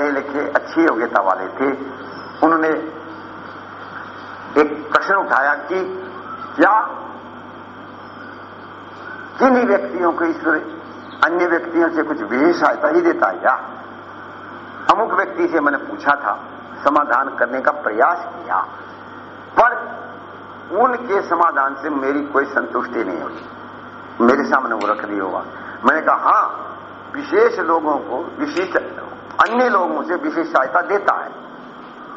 पढ़े लिखे अच्छी योग्यता वाले थे। उन्होंने एक प्रश्न उठाया कि क्या किन व्यक्तियों को ईश्वर अन्य व्यक्तियों से कुछ विशेष सहायता ही देता है? क्या अमुक व्यक्ति से मैंने पूछा था, समाधान करने का प्रयास किया, पर उनके समाधान से मेरी कोई संतुष्टि नहीं होगी मेरे सामने वो रख दिया होगा मैंने कहा, हाँ, विशेष लोगों को विशेष अन्य लोगों से विशेष सहायता देता है।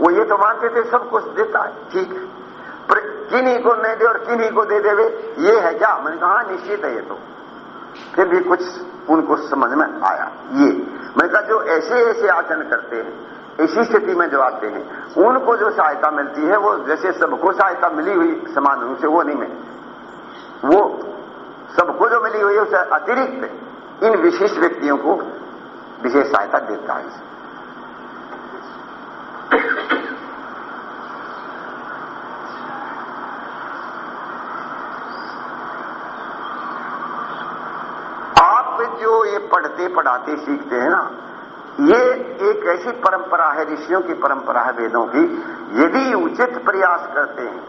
वो ये तो मानते थे सब कुछ देता है। ठीक पर किन्हीं को नहीं दे और किन्हीं को दे देवे ये है क्या? मैंने कहा हाँ, निश्चित है ये तो। फिर भी कुछ उनको समझ में आया। ये। मैंने कहा जो ऐसे ऐसे आचरण करते हैं ऐसी स्थिति में जो आते हैं उनको जो सहायता मिलती है वो जैसे सबको सहायता मिली हुई समान रूप से वो नहीं मिली। वो सबको जो मिली हुई है उसे अतिरिक्त इन विशिष्ट व्यक्तियों को विशेष सहायता देता है आप जो ये पढ़ते पढ़ाते सीखते हैं ना, ये एक ऐसी परंपरा है, ऋषियों की परंपरा है, वेदों की, यदि उचित प्रयास करते हैं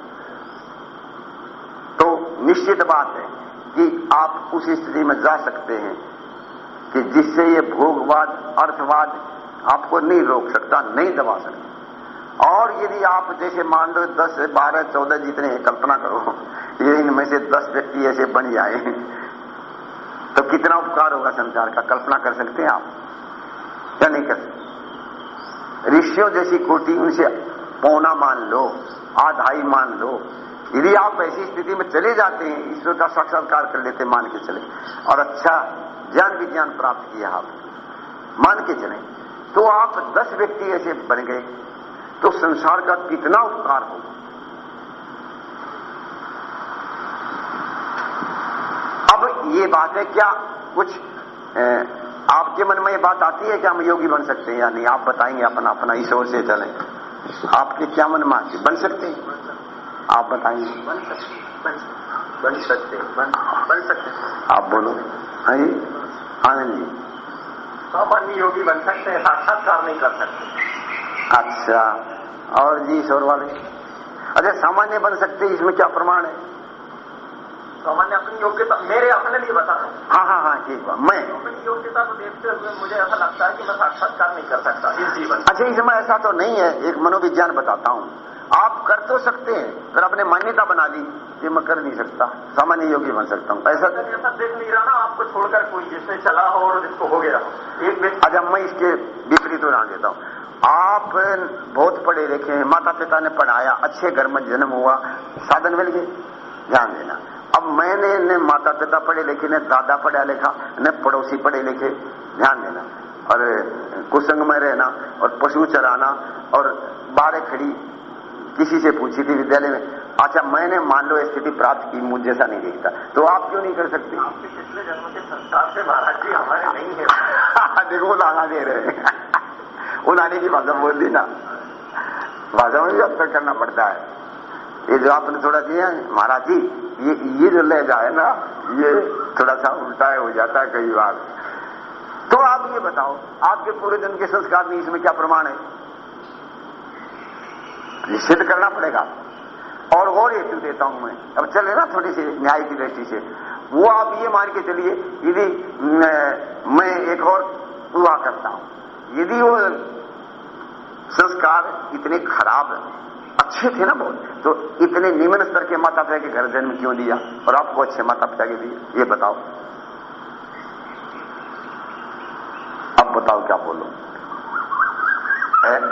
तो निश्चित बात है कि आप उस स्थिति में जा सकते हैं। कि जिससे ये भोगवाद, अर्थवाद आपको नहीं रोक सकता, नहीं दबा सकता। और यदि आप जैसे मान लो दस बारह, चौदह जितने कल्पना करो, ये इनमें से दस व्यक्ति ऐसे बन जाए तो कितना उपकार होगा संसार का? कल्पना कर सकते हैं आप? क्या नहीं कर सकते? ऋषियों जैसी कोटि, उनसे पौना मान लो आधाई मान लो यदि आप ऐसी स्थिति में चले जाते हैं ईश्वर का साक्षात्कार कर लेते मान के चले। और अच्छा ज्ञान विज्ञान प्राप्त किया आप। मान के चले। तो आप दस व्यक्ति ऐसे बन गए। तो संसार का कितना उपकार होगा? अब ये बात है क्या कुछ ए, आपके मन में ये बात आती है कि हम योगी बन सकते हैं या नहीं? आप बताएँगे अपना अपना ईश्वर से चले। आपके क्या मन में बन सकते हैं। आप बताइए। बन सकते बन बन सकते बन बन सकते आप बोलो। हाँ जी। आनंद जी। सामान्य योगी बन सकते हैं साक्षात्कार नहीं कर सकते। अच्छा। और जी शोर वाले? अच्छा सामान्य बन सकते इसमें क्या प्रमाण है? सामान्य अपनी योग्यता मेरे अपने लिए बता रहा हूँ। हाँ हाँ हाँ ठीक है। मैं? अपनी योग्यता को देखते हुए मुझे ऐसा लगता है कि मैं साक्षात्कार नहीं कर सकता इस जीवन अच्छा इसमें ऐसा तो नहीं है एक मनोविज्ञान बताता हूँ। आप कर तो सकते हैं फिर आपने मान्यता बना ली कि मैं कर नहीं सकता सामान्य योगी बन सकता हूँ। ऐसा देख नहीं रहा ना आपको छोड़कर कोई जिसने चला हो और जिसको हो गया। एक व्यक्ति अच्छा मैं इसके विपरीत उदाहरण देता हूँ। आप बहुत पढ़े लिखे हैं माता पिता ने पढ़ाया अच्छे घर में जन्म हुआ साधन मिल गए ध्यान देना। अब मैंने ने माता पिता पढ़े लिखे ने दादा पढ़ा लिखा ने पड़ोसी पढ़े लिखे ध्यान देना। और कुसंग में रहना और पशु चराना और बारह खड़ी किसी से पूछी थी विद्यालय में अच्छा मैंने मान लो स्थिति प्राप्त की मुझ जैसा नहीं देखता। तो आप क्यों नहीं कर सकते? आपके पिछले जन्म के संस्कार से महाराज जी हमारे नहीं है। देखो वो लाना दे रहे हैं। वो लाने की भाषा बोल दी ना। भाषा में भी अंतर करना पड़ता है। ये जो आपने थोड़ा दिया महाराज जी ये ये जो लहजा है ना ये थोड़ा सा उल्टा हो जाता है कई बार। तो आप ये बताओ आपके पूरे दिन के संस्कार में इसमें क्या प्रमाण है? ये सिद्ध करना पड़ेगा। और और हेतु देता हूँ मैं। अब चले ना थोड़ी सी न्याय की दृष्टि से। वो आप ये मान के चलिए, यदि मैं एक और हुआ करता हूँ। यदि वो संस्कार इतने खराब, अच्छे थे ना बहुत तो इतने निम्न स्तर के माता पिता के घर जन्म क्यों दिया और आपको अच्छे माता पिता के दिए ये बताओ। अब बताओ क्या बोलो।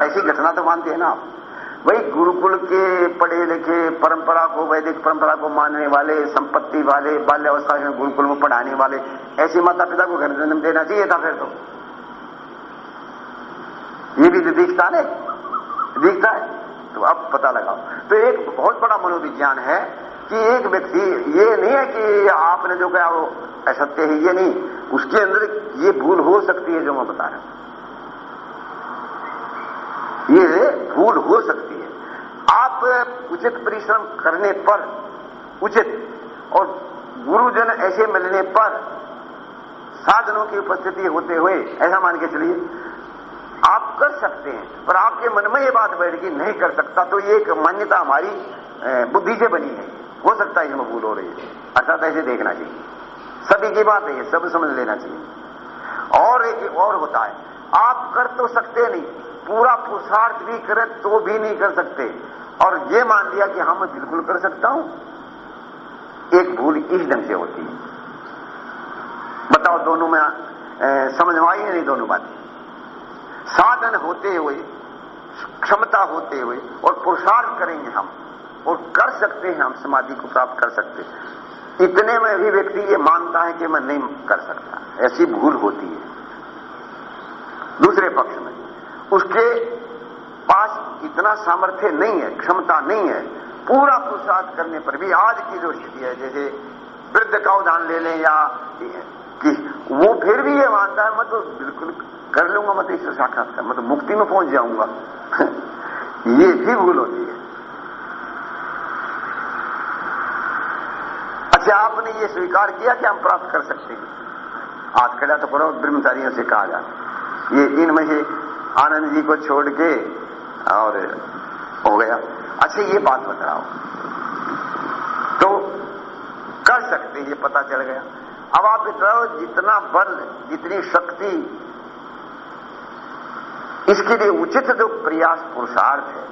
ऐसी घटना तो मानते हैं ना आप। वही गुरुकुल के पढ़े लिखे परंपरा को, वैदिक परंपरा को मानने वाले, संपत्ति वाले, बाल्यावस्था में गुरुकुल में पढ़ाने वाले, ऐसे माता पिता को घर जन्म देना चाहिए था फिर तो। ये भी तो दिखता है दिखता है तो अब पता लगाओ। तो एक बहुत बड़ा मनोविज्ञान है कि एक व्यक्ति, ये नहीं है कि आपने जो कहा वो असत्य है, ये नहीं। उसके अंदर ये भूल हो सकती है जो मैं बता रहा हूँ। ये भूल हो सकती उचित परिश्रम करने पर, उचित। और गुरुजन ऐसे मिलने पर साधनों की उपस्थिति होते हुए, ऐसा मान के चलिए, आप कर सकते हैं, पर आपके मन में ये बात बैठ गई नहीं कर सकता तो ये एक मान्यता हमारी बुद्धि से बनी है। हो सकता है इसमें भूल हो रही है। अर्थात ऐसे देखना चाहिए। सभी की बात है, सब समझ लेना चाहिए। और एक और होता है, आप कर तो सकते नहीं। पूरा पुरुषार्थ भी करे तो भी नहीं कर सकते। और ये मान लिया कि हाँ मैं बिल्कुल कर सकता हूँ। एक भूल इस ढंग से होती है। बताओ, दोनों में समझ में आई नहीं दोनों बातें? साधन होते हुए, क्षमता होते हुए और पुरुषार्थ करेंगे हम, और कर सकते हैं हम, समाधि को प्राप्त कर सकते हैं। इतने में भी व्यक्ति ये मानता है कि मैं नहीं कर सकता। ऐसी भूल होती है। दूसरे पक्ष में उसके पास इतना सामर्थ्य नहीं है, क्षमता नहीं है, पूरा पुरुषार्थ करने पर भी आज की जो स्थिति है, जैसे वृद्ध का उदाहरण ले लें या कि वो फिर भी ये मानता है, मैं तो बिल्कुल कर लूँगा, मैं तो इससे साक्षात्कार, मैं तो मुक्ति में पहुँच जाऊँगा। ये भी भूल होती है। अच्छा आपने ये स्वीकार किया कि हम प्राप्त कर सकते हैं? आज खड़ा तो करो ब्रह्मचारियों से कहा जाए ये इनमें से आनंद जी को छोड़ के और हो गया। अच्छा ये बात बताओ। तो कर सकते ये पता चल गया। अब आप बताओ, जितना बल, जितनी शक्ति, इसके लिए उचित जो प्रयास पुरुषार्थ है,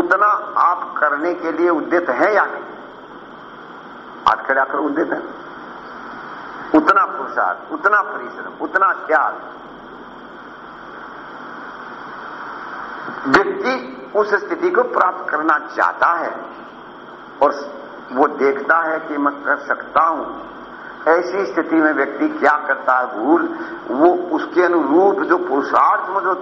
उतना आप करने के लिए उद्यत है या नहीं? हाथ खड़ा कर उद्यत है। उतना पुरुषार्थ, उतना परिश्रम, उतना त्याग व्यक्ति उस स्थिति को प्राप्त करना चाहता है और वो देखता है कि मैं कर सकता हूँ। ऐसी स्थिति में व्यक्ति क्या करता है भूल? वो उसके अनुरूप जो पुरुषार्थ में जो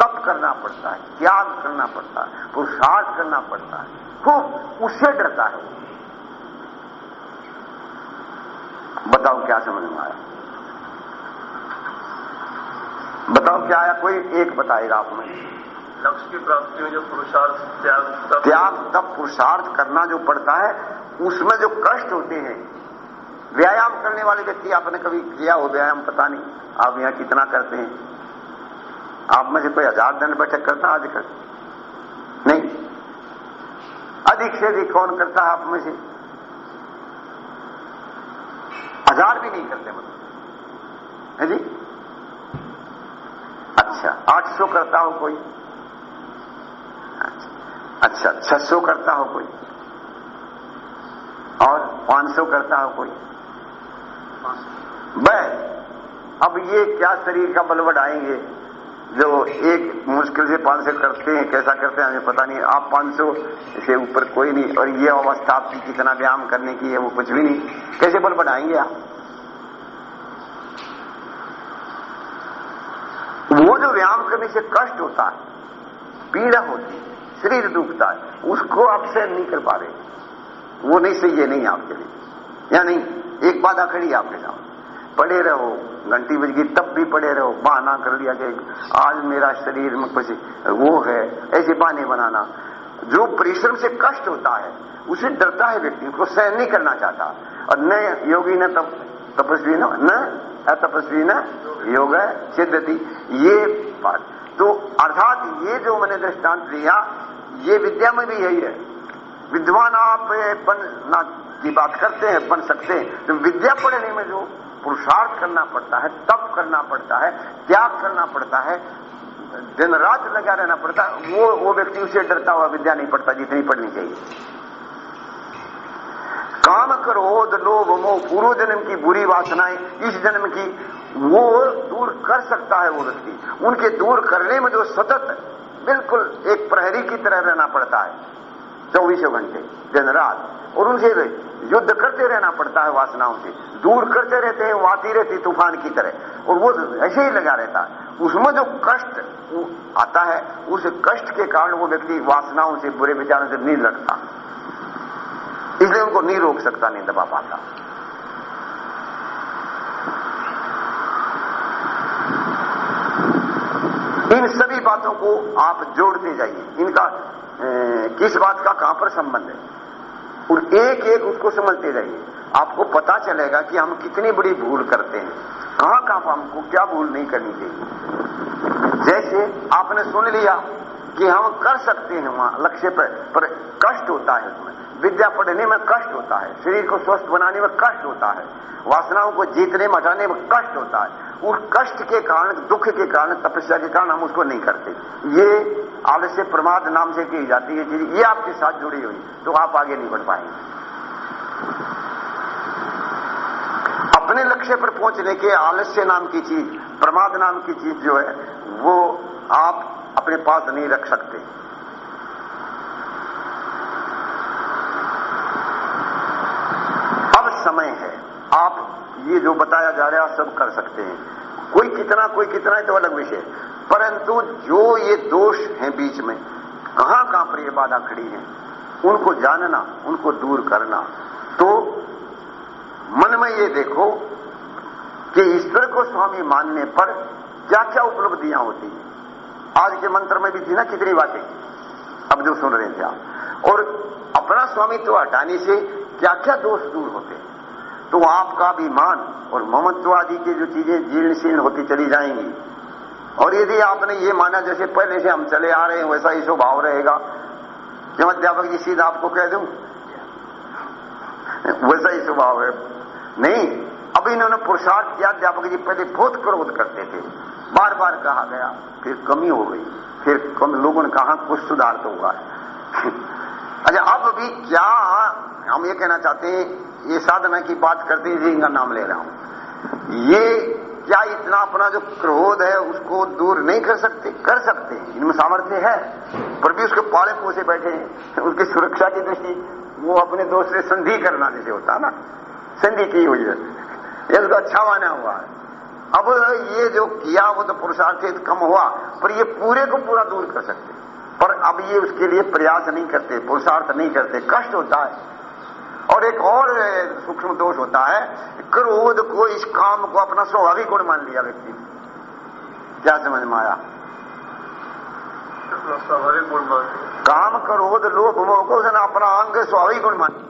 तप करना पड़ता है, त्याग करना पड़ता है, पुरुषार्थ करना पड़ता है खूब उससे डरता है। बताओ क्या समझ में आया? बताओ क्या आया? कोई एक बताएगा आप में। लक्ष्य की प्राप्ति में जो पुरुषार्थ, त्याग त्याग तब पुरुषार्थ करना जो पड़ता है, उसमें जो कष्ट होते हैं, व्यायाम करने वाले व्यक्ति आपने कभी किया हो व्यायाम? पता नहीं। आप यहाँ कितना करते हैं? आप में से कोई हज़ार दंड बैठक करता आजकल नहीं। अधिक से अधिक कौन करता है आप में से? हज़ार भी नहीं करते मतलब। है जी? अच्छा आठ सौ करता हो कोई? अच्छा छह सौ करता हो कोई? और पाँच सौ करता हो कोई? बस अब ये क्या शरीर का बल बढ़ाएँगे जो एक मुश्किल से पाँच सौ करते हैं कैसा करते हैं हमें पता नहीं। आप पाँच सौ से ऊपर कोई नहीं और ये अवस्था आपकी कितना व्यायाम करने की है वो कुछ भी नहीं। कैसे बल बढ़ाएँगे आप? वो जो व्यायाम करने से कष्ट होता है पीड़ा होती है, शरीर दुखता है, उसको आप सहन नहीं कर पा रहे। वो नहीं सही है, नहीं आपके लिए। या नहीं, एक बाधा खड़ी आपके सामने। पड़े रहो, घंटी बज गई तब भी पड़े रहो, बहाना कर लिया कि आज मेरा शरीर में कुछ वो है, ऐसे बहाने बनाना। जो परिश्रम से कष्ट होता है, उसे डरता है व्यक्ति, उसको सहन नहीं करना चाहता। और न योगी, न तप, तपस्वी, न न, अतपस्वी, न योग, सिद्धति, ये बात। तो अर्थात ये जो मैंने दृष्टांत दिया, ये विद्या में भी यही है। विद्वान आप बनना की बात करते हैं, बन सकते हैं। तो विद्या पढ़ने में जो पुरुषार्थ करना पड़ता है, तप करना पड़ता है, त्याग करना पड़ता है, दिन रात लगा रहना पड़ता है, वो वो व्यक्ति उसे डरता हुआ विद्या नहीं पड़ता जितनी पढ़नी चाहिए। काम क्रोध लोभ मोह पूर्व जन्म की बुरी वासनाएँ, इस जन्म की वो दूर कर सकता है वो व्यक्ति। उनके दूर करने में जो सतत, बिल्कुल एक प्रहरी की तरह रहना पड़ता है। चौबीसों घंटे, दिन, रात। और उनसे युद्ध करते रहना पड़ता है वासनाओं से। दूर करते रहते हैं वो आती रहती तूफ़ान की तरह। और वो ऐसे ही लगा रहता है। उसमें जो कष्ट आता है, उस कष्ट के कारण वो व्यक्ति वासनाओं से, बुरे विचारों से नहीं लड़ता। इसलिए उनको नहीं रोक सकता, नहीं दबा पाता। इन सभी बातों को आप जोड़ते जाइए। इनका ए, किस बात का कहाँ पर संबंध है? और एक एक उसको समझते जाइए। आपको पता चलेगा कि हम कितनी बड़ी भूल करते हैं। कहाँ कहाँ पर हमको क्या भूल नहीं करनी चाहिए। जैसे आपने सुन लिया कि हम कर सकते हैं वहाँ लक्ष्य पर, पर कष्ट होता है उसमें। विद्या पढ़ने में कष्ट होता है, शरीर को स्वस्थ बनाने में कष्ट होता है, वासनाओं को जीतने में हटाने में कष्ट होता है। उस कष्ट के कारण, दुख के कारण, तपस्या के कारण हम उसको नहीं करते। ये आलस्य प्रमाद नाम से की जाती है चीज़ ये आपके साथ जुड़ी हुई तो आप आगे नहीं बढ़ पाएँगे। अपने लक्ष्य पर पहुँचने के आलस्य नाम की चीज़, प्रमाद नाम की चीज़ जो है, वो आप अपने पास नहीं रख सकते अब समय है आप ये जो बताया जा रहा है सब कर सकते हैं। कोई कितना कोई कितना है तो अलग विषय। परंतु जो ये दोष हैं बीच में, कहाँ कहाँ पर ये बाधा खड़ी है, उनको जानना, उनको दूर करना। तो मन में ये देखो कि ईश्वर को स्वामी मानने पर क्या क्या उपलब्धियाँ होती हैं। आज के मंत्र में भी थी ना कितनी बातें। अब जो सुन रहे थे आप। और अपना स्वामी तो हटाने से क्या क्या दोष दूर होते हैं। तो आपका अभिमान और ममत्व आदि की जो चीज़ें जीर्ण शीर्ण होती चली जाएँगी। और यदि आपने ये माना, जैसे पहले से हम चले आ रहे हैं, वैसा ही स्वभाव रहेगा। क्यों अध्यापक जी, सीधा आपको कह दूँ? वैसा ही स्वभाव है। नहीं, अब इन्होंने पुरुषार्थ किया, अध्यापक जी पहले बहुत क्रोध करते थे। बार बार कहा गया, फिर कमी हो गई। फिर कम लोगों ने कहा, कुछ सुधार तो हुआ है। अच्छा अब भी क्या हम ये कहना चाहते हैं ये साधना की बात करते हैं इनका नाम ले रहा हूँ। ये क्या इतना अपना जो क्रोध है, उसको दूर नहीं कर सकते? कर सकते इनमें सामर्थ्य है, पर भी उसके पाले पोसे बैठे हैं। उसकी सुरक्षा की दृष्टि, वो अपने दोस्त से संधि करना जैसे होता है ना। संधि की हुई है। ये उसको अच्छा माना हुआ है। अब ये जो किया, वो तो पुरुषार्थ कम हुआ, पर ये पूरे को पूरा दूर कर सकते पर अब ये उसके लिए प्रयास नहीं करते, पुरुषार्थ नहीं करते। कष्ट होता है। और एक और सूक्ष्म दोष होता है क्रोध को इस काम को अपना स्वाभाविक गुण मान लिया व्यक्ति। क्या समझ में आया? स्वाभाविक गुण मान काम क्रोध लोभ मोह को उसने अपना अंग स्वाभाविक गुण मान लिया।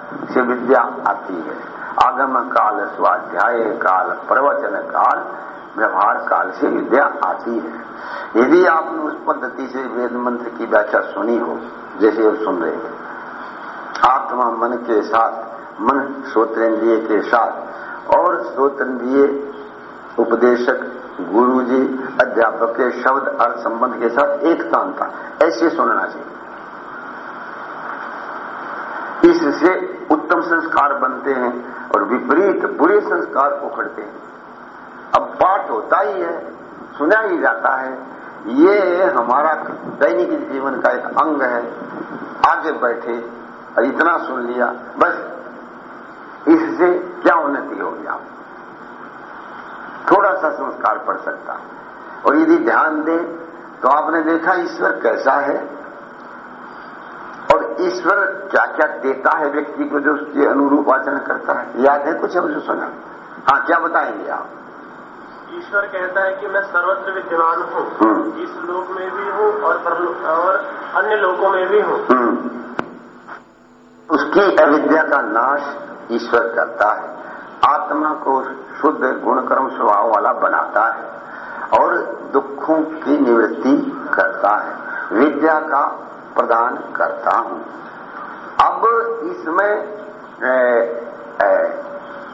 से विद्या आती है। आगम काल स्वाध्याय काल प्रवचन काल, व्यवहार काल से विद्या आती है। यदि आपने उस पद्धति से वेद मंत्र की व्याख्या सुनी हो, जैसे अब सुन रहे हैं, आत्मा मन के साथ, मन श्रोतेंद्रिय के साथ, और श्रोतेंद्रिय उपदेशक गुरु जी अध्यापक के शब्द, अर्थ संबंध के साथ एक तांता ऐसे सुनना चाहिए। इससे उत्तम संस्कार बनते हैं और विपरीत बुरे संस्कार उखड़ते हैं। अब पाठ होता ही है, सुना ही जाता है, ये हमारा दैनिक जीवन का एक अंग है। आगे बैठे और इतना सुन लिया, बस इससे क्या उन्नति होगी आप? थोड़ा सा संस्कार पड़ सकता। और यदि ध्यान दें तो आपने देखा ईश्वर कैसा है? ईश्वर क्या क्या देता है व्यक्ति को जो उसके अनुरूप आचरण करता है? याद है कुछ जो सुना? हाँ क्या बताएँगे आप? ईश्वर कहता है कि मैं सर्वत्र विद्यमान हूँ। हम्म। इस लोक में भी हूँ और और अन्य लोकों में भी हूँ। हम्म। उसकी अविद्या का नाश ईश्वर करता है। आत्मा को शुद्ध गुणकर्म स्वभाव वाला बनाता है और दुखों की निवृत्ति करता है। विद्या का प्रदान करता हूँ। अब इसमें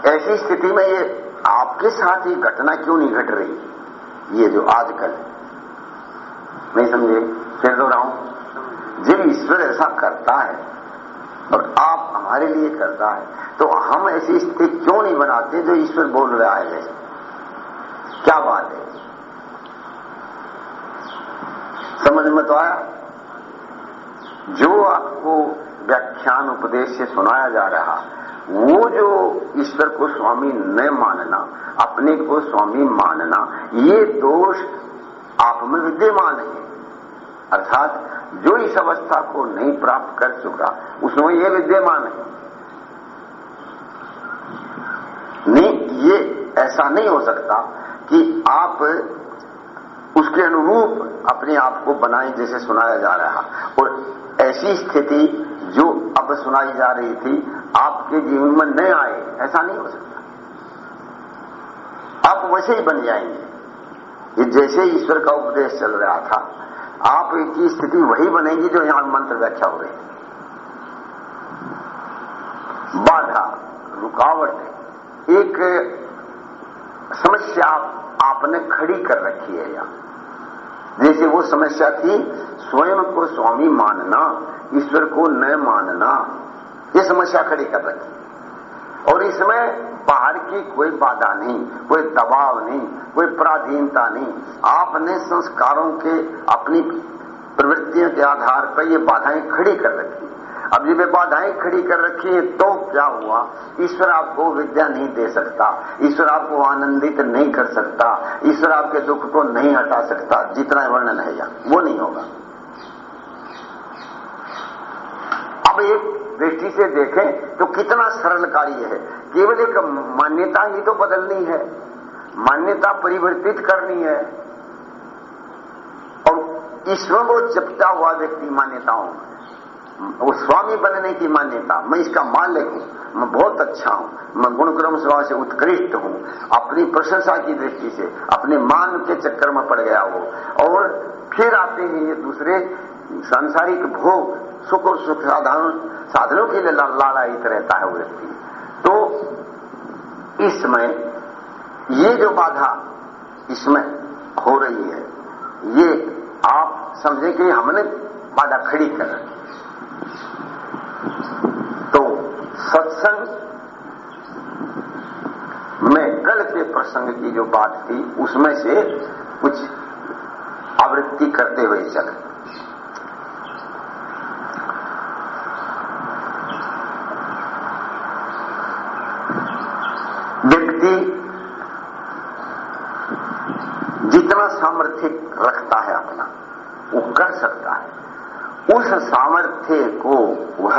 ऐसी स्थिति में ये आपके साथ ये घटना क्यों नहीं घट रही? ये जो आजकल, नहीं समझे? फिर दोहराऊं। जब ईश्वर ऐसा करता है और आप हमारे लिए करता है तो हम ऐसी स्थिति क्यों नहीं बनाते जो ईश्वर बोल रहा है? क्या बात है? समझ में तो आया? जो आपको व्याख्यान उपदेश से सुनाया जा रहा, वो जो ईश्वर को स्वामी न मानना, अपने को स्वामी मानना, ये दोष आप में विद्यमान है। अर्थात, जो इस अवस्था को नहीं प्राप्त कर चुका, उसमें ये विद्यमान है। नहीं, ये ऐसा नहीं हो सकता कि आप उसके अनुरूप अपने आप को बनाएँ जैसे सुनाया जा रहा। और ऐसी स्थिति जो अब सुनाई जा रही थी, आपके जीवन में न आए, ऐसा नहीं हो सकता। आप वैसे ही बन जाएँगे। ये जैसे ईश्वर का उपदेश चल रहा था, आप की स्थिति वही बनेगी जो यहाँ मंत्र व्याख्या हो रही बाधा, रुकावट, एक समस्या आपने खड़ी कर रखी है यहाँ। जैसे वो समस्या थी स्वयं को स्वामी मानना, ईश्वर को न मानना, ये समस्या खड़ी कर रखी। और इसमें बाहर की कोई बाधा नहीं, कोई दबाव नहीं, कोई पराधीनता नहीं। आपने संस्कारों के अपनी प्रवृत्तियों के आधार पर ये बाधाएँ खड़ी कर रखी। अब ये बाधाएँ खड़ी कर रखी है तो क्या हुआ? ईश्वर आपको विद्या नहीं दे सकता। ईश्वर आपको आनंदित नहीं कर सकता। ईश्वर आपके दुख को नहीं हटा सकता। जितना वर्णन है यहाँ, वो नहीं होगा। अब एक दृष्टि से देखें तो कितना सरल कार्य है। केवल एक मान्यता ही तो बदलनी है। मान्यता परिवर्तित करनी है। और ईश्वर को जपता हुआ व्यक्ति मान्यताओं में वो स्वामी बनने की मान्यता, मैं इसका मालिक हूँ, मैं बहुत अच्छा हूँ, मैं गुणक्रम स्वभाव से उत्कृष्ट हूँ। अपनी प्रशंसा की दृष्टि से, अपने मान के चक्कर में पड़ गया वो और फिर आते हैं ये दूसरे सांसारिक भोग, सुख और सुख साधारण साधनों के लिए लालायित रहता है वो व्यक्ति। तो इसमें ये जो बाधा इसमें हो रही है, ये आप समझे कि हमने बाधा खड़ी कर रखी तो सत्संग में कल के प्रसंग की जो बात थी, उसमें से कुछ आवृत्ति करते हुए चले। व्यक्ति जितना सामर्थ्य रखता है अपना, वो कर सकता है। उस सामर्थ्य को वह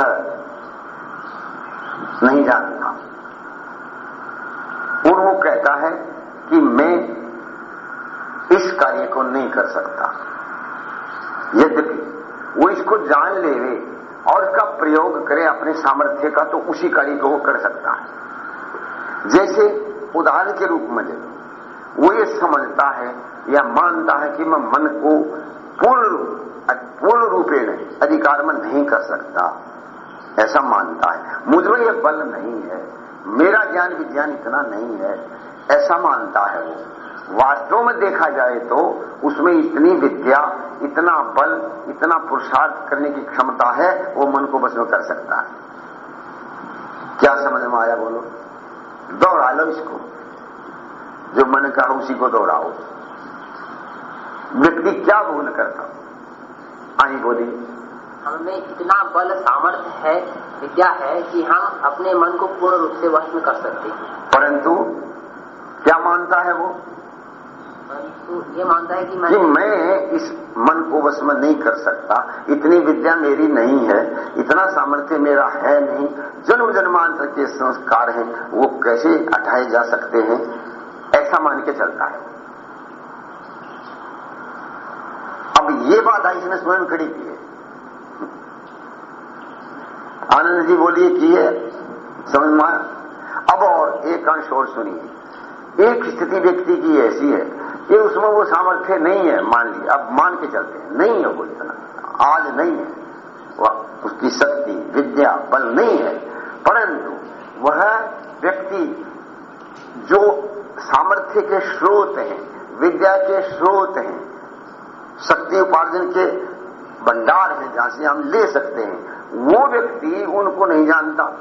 नहीं जानता और वो कहता है कि मैं इस कार्य को नहीं कर सकता यद्यपि वो इसको जान लेवे और इसका प्रयोग करे अपने सामर्थ्य का तो उसी कार्य को वो कर सकता है। जैसे उदाहरण के रूप में ले वो ये समझता है या मानता है कि मैं मन को पूर्ण पूर्ण रूपेण अधिकार में नहीं कर सकता। ऐसा मानता है। मुझ यह बल नहीं है। मेरा ज्ञान विज्ञान इतना नहीं है। ऐसा मानता है वो। वास्तव में देखा जाए तो उसमें इतनी विद्या, इतना बल, इतना पुरुषार्थ करने की क्षमता है, वो मन को बस में कर सकता है। क्या समझ में आया बोलो? दौड़ा लो इसको। जो मन कहा उसी को दोहराओ। व्यक्ति क्या भूल करता? आई बोली हमें इतना बल सामर्थ्य है विद्या है कि हम अपने मन को पूर्ण रूप से वश में कर सकते हैं। परंतु क्या मानता है वो? ये मानता है कि मैं मैं इस मन को वश में नहीं कर सकता? इतनी विद्या मेरी नहीं है, इतना सामर्थ्य मेरा है नहीं। जन्म जन्मांतर के संस्कार हैं, वो कैसे हटाए जा सकते हैं? ऐसा मान के चलता है। अब ये बात आई इसने स्वयं खड़ी की है। आनंद जी बोलिए, की है? समझ में अब और एक अंश और सुनिए। एक स्थिति व्यक्ति की ऐसी है कि उसमें वो सामर्थ्य नहीं है, मान ली, अब मान के चलते हैं। नहीं है वो इतना। आज नहीं है। वह उसकी शक्ति, विद्या, बल नहीं है। परंतु वह व्यक्ति जो सामर्थ्य के स्रोत हैं, विद्या के स्रोत हैं, शक्ति उपार्जन के भंडार हैं, जहाँ से हम ले सकते हैं, वो व्यक्ति उनको नहीं जानता।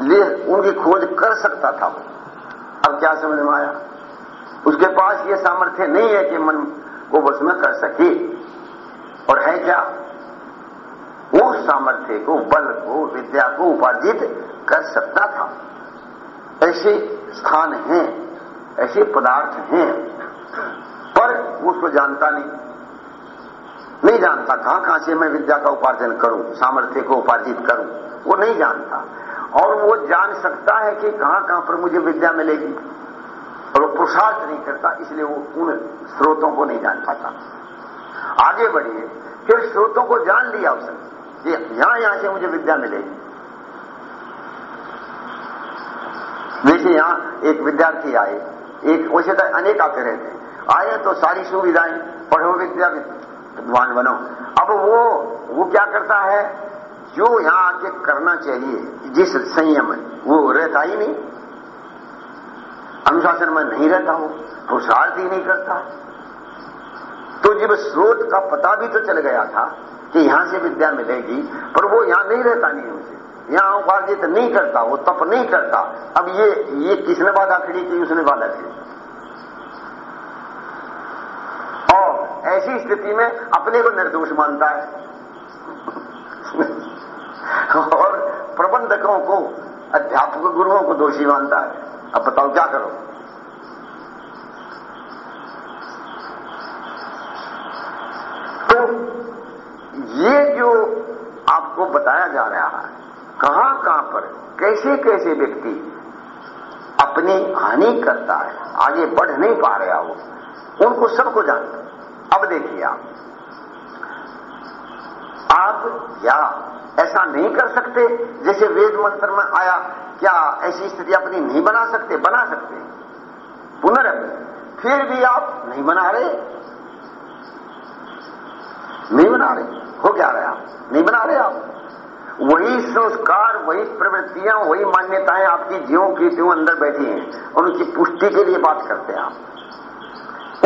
ले, उनकी खोज कर सकता था वो। अब क्या समझ में आया? उसके पास ये सामर्थ्य नहीं है कि मन को बस में कर सके। और है क्या? उस सामर्थ्य को, बल को, विद्या को उपार्जित कर सकता था। ऐसे स्थान हैं, ऐसे पदार्थ हैं, पर वो उसको जानता नहीं। नहीं जानता कहाँ कहाँ से मैं विद्या का उपार्जन करूँ, सामर्थ्य को उपार्जित करूँ, वो नहीं जानता। और वो जान सकता है कि कहाँ कहाँ पर मुझे विद्या मिलेगी। और वो पुरुषार्थ नहीं करता, इसलिए वो उन स्रोतों को नहीं जान पाता। आगे बढ़िए, फिर स्रोतों को जान लिया उसने। यहाँ यहाँ से मुझे विद्या मिलेगी। जैसे यहाँ एक विद्यार्थी आए, एक वैसे तो अनेक आते रहते हैं। आए तो सारी सुविधाएँ, पढ़ो विद्या विद्वान बनो। अब वो वो क्या करता है? जो यहाँ आके करना चाहिए, जिस संयम वो रहता ही नहीं। अनुशासन में नहीं रहता हूँ, पुरुषार्थ ही नहीं करता। तो जब स्रोत का पता भी तो चल गया था कि यहाँ से विद्या मिलेगी, पर वो यहाँ नहीं रहता नियम से यहाँ उपार्जित नहीं करता, वो तप नहीं करता। अब ये ये किसने बाधा खड़ी की? उसने बाधा खड़ी और ऐसी स्थिति में अपने को निर्दोष मानता है। और प्रबंधकों को, अध्यापक गुरुओं को दोषी मानता है। अब बताओ क्या करो? तो ये जो आपको बताया जा रहा है, कहाँ कहाँ पर, कैसे कैसे व्यक्ति अपनी हानि करता है, आगे बढ़ नहीं पा रहा वो उनको सबको जानते अब देखिए आप आप या ऐसा नहीं कर सकते, जैसे वेद मंत्र में आया, क्या ऐसी स्थिति अपनी नहीं बना सकते? बना सकते। पुनरअपि फिर भी आप नहीं बना रहे। नहीं बना रहे। हो क्या रहे आप? नहीं बना रहे आप। वही संस्कार, वही प्रवृत्तियाँ, वही मान्यताएँ आपकी ज्यों की त्यों अंदर बैठी हैं। और उनकी पुष्टि के लिए बात करते हैं आप।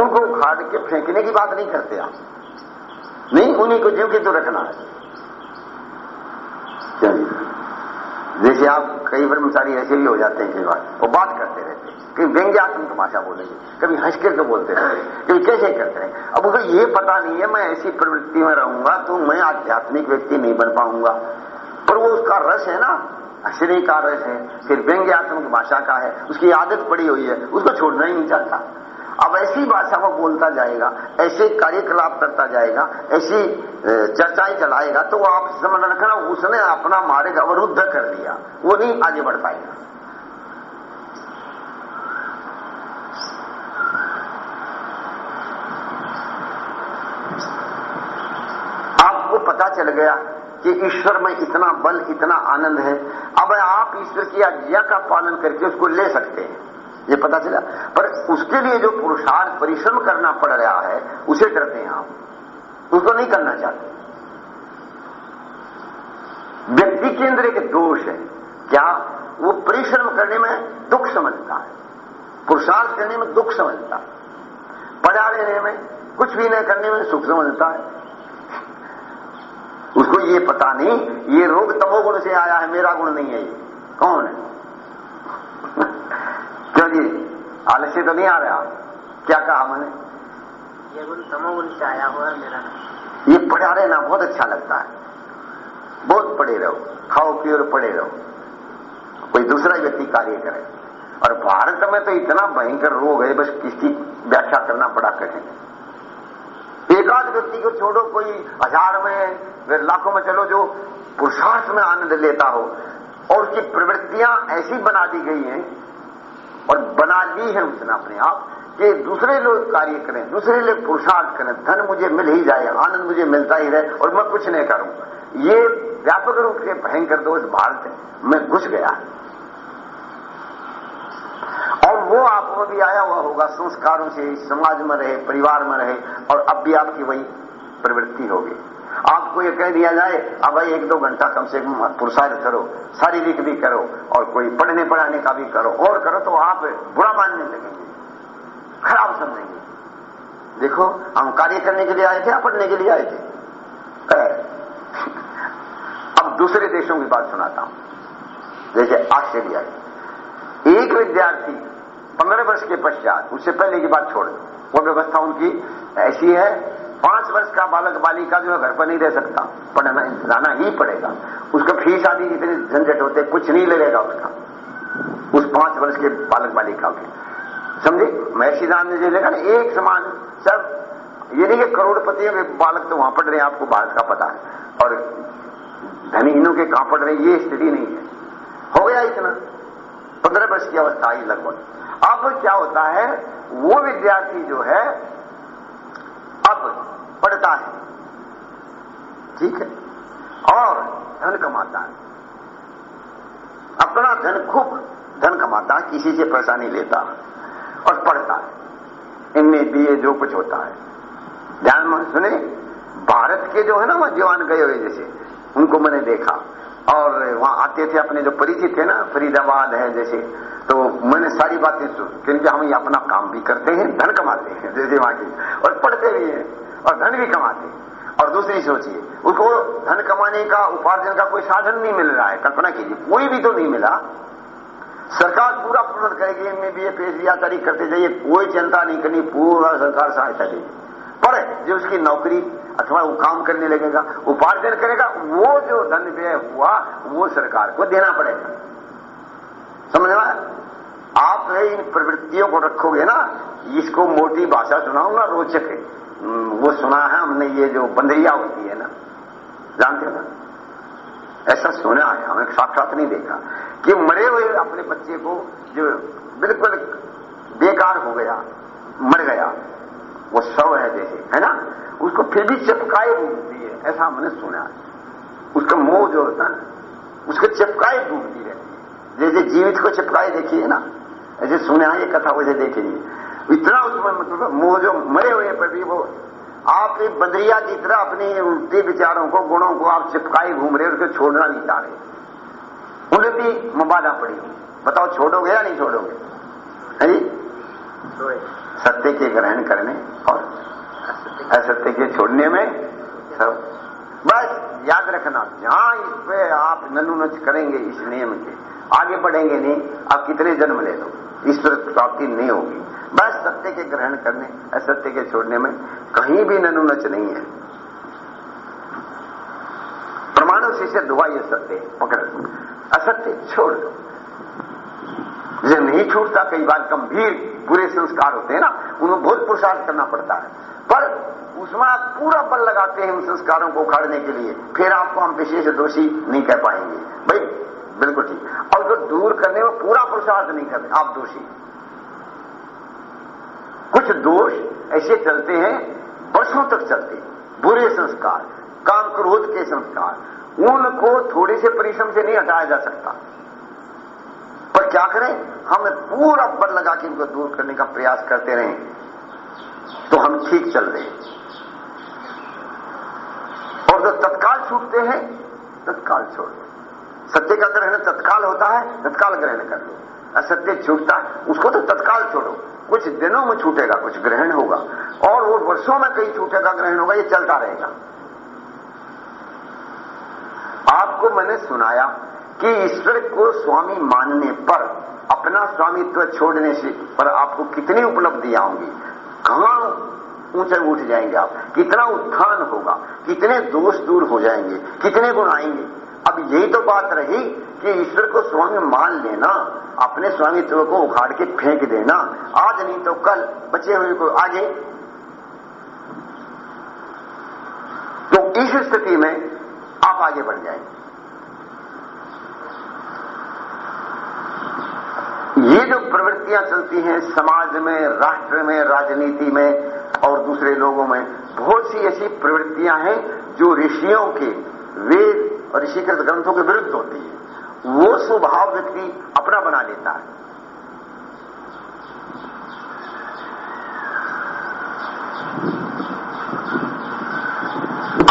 उनको उखाड़ के फेंकने की बात नहीं करते आप। उन्हीं को जीव की तो रखना है। जैसे आप कई ब्रह्मचारी ऐसे भी हो जाते हैं, कई बार। वो बात करते रहते कभी व्यंग्यात्मक भाषा बोलेंगे कभी हंस करके बोलते रहते कभी कैसे करते हैं। अब उनको ये पता नहीं है, मैं ऐसी प्रवृत्ति में रहूँगा तो मैं आध्यात्मिक व्यक्ति नहीं बन पाऊँगा। पर वो उसका रस है ना श्री का रस है। फिर व्यंग्यात्मक भाषा का है। उसकी आदत पड़ी हुई है, उसको छोड़ना ही नहीं चाहता। अब ऐसी भाषा को बोलता जाएगा, ऐसे कार्यकलाप करता जाएगा, ऐसी चर्चाएँ चलाएगा तो आप समझ रखना उसने अपना मार्ग अवरुद्ध कर दिया, वो नहीं आगे बढ़ पाएगा। आपको पता चल गया कि ईश्वर में इतना बल, इतना आनंद है। अब आप ईश्वर की आज्ञा का पालन करके उसको ले सकते हैं। ये पता चला। पर उसके लिए जो पुरुषार्थ, परिश्रम करना पड़ रहा है, उसे डरते हैं आप। उसको नहीं करना चाहते। व्यक्ति के अंदर एक दोष है। क्या वो परिश्रम करने में दुख समझता है? पुरुषार्थ करने में दुख समझता है। पढ़ा लेने में, कुछ भी नहीं करने में सुख समझता है। उसको ये पता नहीं, ये रोग तमोगुण से आया है, मेरा गुण नहीं है ये। कौन है? क्यों जी आलस्य तो नहीं आ रहा। क्या कहा मैंने? ये गुण तमोगुण से आया हुआ है मेरा ये पढ़ा रहना बहुत अच्छा लगता है। बहुत पढ़े रहो। खाओ पियो पढ़े रहो। कोई दूसरा व्यक्ति कार्य करे। और भारत में तो इतना भयंकर रोग है बस किसकी व्याख्या करना बड़ा कठिन एकाध व्यक्ति को छोड़ो कोई हज़ार में लाखों में चलो जो पुरुषार्थ में आनंद लेता हो। और उसकी प्रवृत्तियाँ ऐसी बना दी गई हैं और बना ली है उसने अपने आप। कि दूसरे लोग कार्य करें, दूसरे लोग पुरुषार्थ करें। धन मुझे मिल ही जाए, आनंद मुझे मिलता ही रहे और मैं कुछ नहीं करूँ। ये व्यापक रूप से भयंकर दोष भारत में घुस गया। और वो आप में भी आया हुआ होगा, संस्कारों से, समाज में रहे, परिवार में रहे और अब भी आपकी वही प्रवृत्ति होगी। आपको ये कह दिया जाए, अब भाई एक दो घंटा कम से कम पुरुषार्थ करो शारीरिक भी करो और कोई पढ़ने पढ़ाने का भी करो, और करो तो आप बुरा मानने लगेंगे, खराब समझेंगे। देखो, हम कार्य करने के लिए आए थे या पढ़ने के लिए आए थे। अब दूसरे देशों की बात सुनाता हूँ। जैसे ऑस्ट्रेलिया एक विद्यार्थी पंद्रह वर्ष के पश्चात, उससे पहले की बात छोड़ दो, वो व्यवस्था उनकी ऐसी है पाँच वर्ष का बालक बालिका जो है घर पर नहीं रह सकता पढ़ना जाना ही पड़ेगा। उसका फ़ीस आदि इतने झंझट होते, कुछ नहीं लगेगा उसका। उस पाँच वर्ष के बालक बालिका के। समझे? महर्षि राम ने जो लेगा ना, एक समान, सब, ये नहीं कि करोड़पतियों के बालक तो वहाँ पढ़ रहे हैं, आपको भारत का पता है। और धनीहीनों के कहाँ पढ़ रहे ये स्थिति नहीं है। हो गया इतना। पंद्रह वर्ष की अवस्था आई लगभग। अब क्या होता है, वो विद्यार्थी जो है अब पढ़ता है ठीक है। और धन कमाता है। अपना धन खूब धन कमाता है, किसी से पैसा नहीं लेता और पढ़ता है। इनमें भी जो कुछ होता है। ध्यान में सुने, भारत के जो है ना, वह जवान गए हुए जैसे, उनको मैंने देखा। और वहाँ आते थे अपने जो परिचित थे ना, फरीदाबाद है जैसे तो मैंने सारी बातें सुन क्योंकि हम ये अपना काम भी करते हैं, धन कमाते हैं, जैसे वहाँ की। और पढ़ते भी हैं, और धन भी कमाते हैं। और दूसरी सोचिए, उसको धन कमाने का, उपार्जन का कोई साधन नहीं मिल रहा है। कल्पना कीजिए कोई भी तो नहीं मिला। सरकार पूरा पूर्ण करेगी इनमें भी ये पेश तारीख करते जाइए, कोई चिंता नहीं करनी, पूरा सरकार सहायता देगी। पर जो उसकी नौकरी अथवा वो काम करने लगेगा, उपार्जन करेगा, वो जो धन व्यय हुआ, वो सरकार को देना पड़ेगा। समझ में आप इन प्रवृत्तियों को रखोगे ना, इसको मोटी भाषा सुनाऊँगा, रोचक है। वो सुना है हमने ये जो बंदरिया होती है ना, जानते हो ना? ऐसा सुना है, हमें साक्षात नहीं देखा कि मरे हुए अपने बच्चे को जो बिल्कुल बेकार हो गया, मर गया, वो शव है जैसे, है ना? उसको फिर भी चिपकाए घूमती है, ऐसा हमने सुना उसका मोह जो होता है उसको चिपकाए घूमती रहती है। जैसे जीवित को चिपकाए देखिए ना, ऐसे सुना ये कथा, वैसे देखेंगे। इतना उसमें मतलब मोह जो मरे हुए पर भी वो आप बदरिया की तरह अपने उल्टे विचारों को, गुणों को आप चिपकाए घूम रहे उसको छोड़ना नहीं चाह रहे। उन्हें भी मुबादा पड़ी बताओ, छोड़ोगे या नहीं छोड़ोगे? है सत्य के ग्रहण करने और असत्य के छोड़ने में सब। बस याद रखना, जहाँ इस पे आप ननु नच करेंगे इस नियम के, आगे बढ़ेंगे नहीं, आप कितने जन्म ले लो। ईश्वर प्राप्ति नहीं होगी। बस सत्य के ग्रहण करने, असत्य के छोड़ने में कहीं भी ननु नच नहीं है। परमाणु सिद्ध हुआ ये सत्य, पकड़ असत्य छोड़ दो। जो नहीं छूटता, कई बार गंभीर बुरे संस्कार होते हैं ना, उन्हें बहुत पुरुषार्थ करना पड़ता है। पर उसमें आप पूरा बल लगाते हैं उन संस्कारों को उखाड़ने के लिए, फिर आपको हम विशेष दोषी नहीं कह पाएँगे। भाई, बिल्कुल ठीक। और जो दूर करने में पूरा पुरुषार्थ नहीं करते, आप दोषी। कुछ दोष ऐसे चलते हैं, वर्षों तक चलते बुरे संस्कार, काम क्रोध के संस्कार, उनको थोड़े से परिश्रम से नहीं हटाया जा सकता। पर क्या करें? हम पूरा बल लगा के इनको दूर करने का प्रयास करते रहे तो हम ठीक चल रहे और जो तत्काल छूटते हैं, तत्काल छोड़ सत्य का ग्रहण तत्काल होता है, तत्काल ग्रहण कर लो। असत्य छूटता है। उसको तो तत्काल छोड़ो। कुछ दिनों में छूटेगा, कुछ ग्रहण होगा। और वो वर्षों में कहीं छूटेगा, ग्रहण होगा, ये चलता रहेगा। आपको मैंने सुनाया कि ईश्वर को स्वामी मानने पर, अपना स्वामित्व छोड़ने से पर आपको कितनी उपलब्धियाँ होंगी? कहाँ ऊँचे उठ जाएँगे आप? कितना उत्थान होगा? कितने दोष दूर हो जाएँगे? कितने गुण आएँगे? अब यही तो बात रही कि ईश्वर को स्वामी मान लेना, अपने स्वामित्व को उखाड़ के फेंक देना। आज नहीं तो कल, बचे हुए को आगे। तो इस स्थिति में आप आगे बढ़ जाएँगे ये जो प्रवृत्तियाँ चलती हैं समाज में, राष्ट्र में, राजनीति में और दूसरे लोगों में, बहुत सी ऐसी प्रवृत्तियाँ हैं जो ऋषियों के वेद और ऋषिकृत ग्रंथों के विरुद्ध होती है। वो स्वभाव व्यक्ति अपना बना लेता है।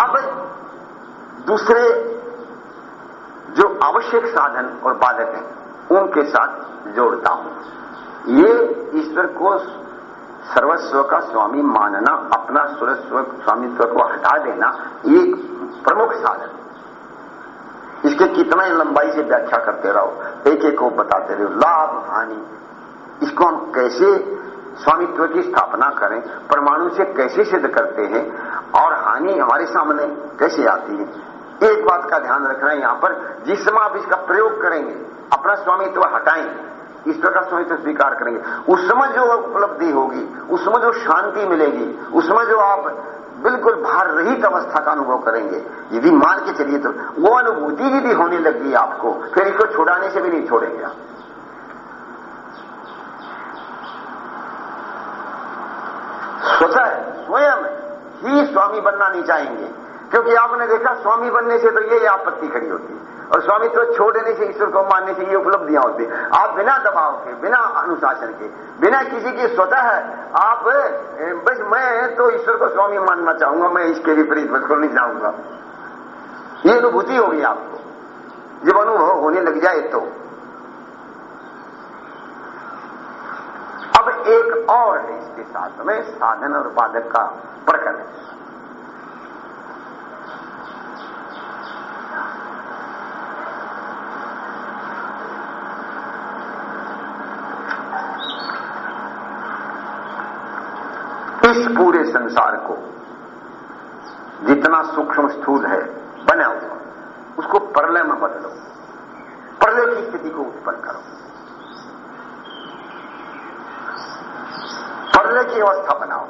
अब दूसरे जो आवश्यक साधन और बाधक हैं, उनके साथ जोड़ता हूँ। ये ईश्वर को सर्वस्व का स्वामी मानना, अपना सर्वस्व, स्वामित्व को हटा देना, ये प्रमुख साधन। इसके कितना लंबाई से व्याख्या करते रहो एक एक को बताते रहो। लाभ, हानि, इसको हम कैसे स्वामित्व की स्थापना करें, परमाणु से कैसे सिद्ध करते हैं, और हानि हमारे सामने कैसे आती है? एक बात का ध्यान रखना है यहाँ पर, जिस समय आप इसका प्रयोग करेंगे, अपना स्वामित्व हटाएँगे, इस प्रकार स्वामित्व स्वीकार करेंगे, उस समय जो उपलब्धि होगी उसमें जो शांति मिलेगी उसमें जो आप बिल्कुल भार रहित अवस्था का अनुभव करेंगे। यदि मान के चलिए तो वो अनुभूति यदि होने लगी आपको, फिर इसको छुड़ाने से भी नहीं छोड़ेंगे आप। स्वतः स्वयं ही स्वामी बनना नहीं चाहेंगे। क्योंकि आपने देखा स्वामी बनने से तो ये आपत्ति खड़ी होती है। और स्वामी तो छोड़ने से, ईश्वर को मानने से ये उपलब्धियाँ होती आप बिना दबाव के, बिना अनुशासन के, बिना किसी की स्वतः आप बस मैं तो ईश्वर को स्वामी मानना चाहूँगा, मैं इसके विपरीत बिल्कुल नहीं जाऊँगा। ये अनुभूति होगी आपको। जब अनुभव होने लग जाए तो। अब एक और है इसके साथ में साधन और बाधक का प्रकरण इस पूरे संसार को। जितना सूक्ष्म स्थूल है, बना हुआ, उसको प्रलय में बदलो। प्रलय की स्थिति को उत्पन्न करो। प्रलय की अवस्था बनाओ।